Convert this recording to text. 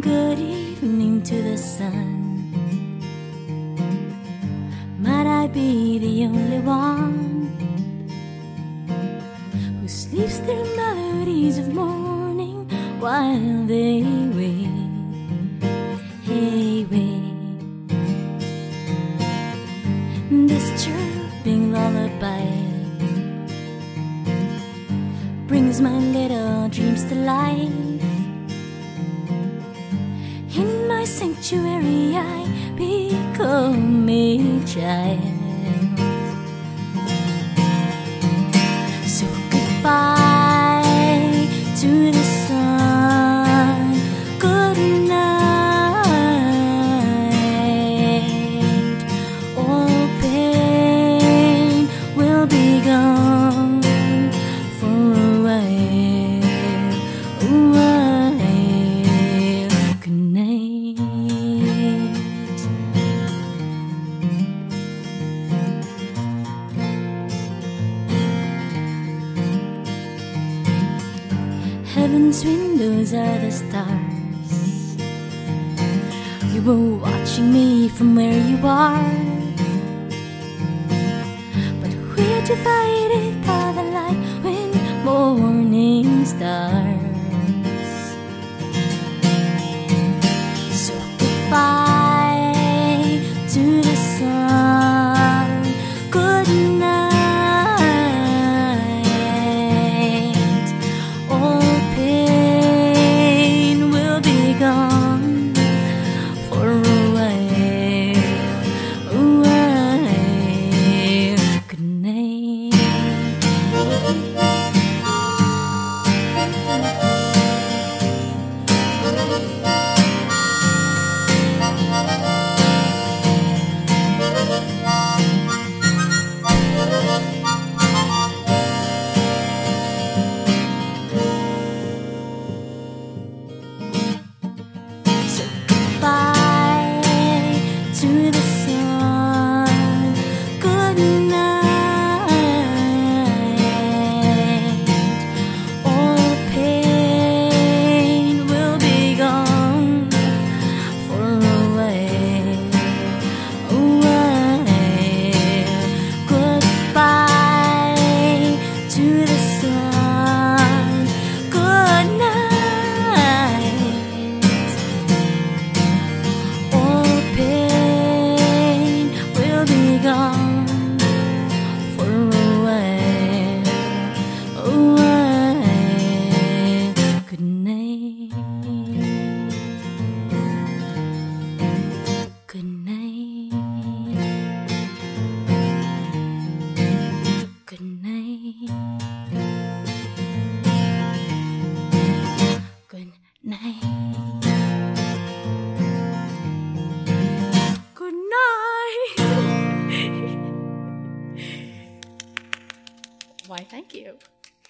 Good evening to the sun. Might I be the only one of morning while they wait? Hey, wait. This chirping lullaby brings my little dreams to life. In my sanctuary, I become a child. To the sun. Heaven's windows are the stars. You were watching me from where you are. But we're divided gone Why, thank you.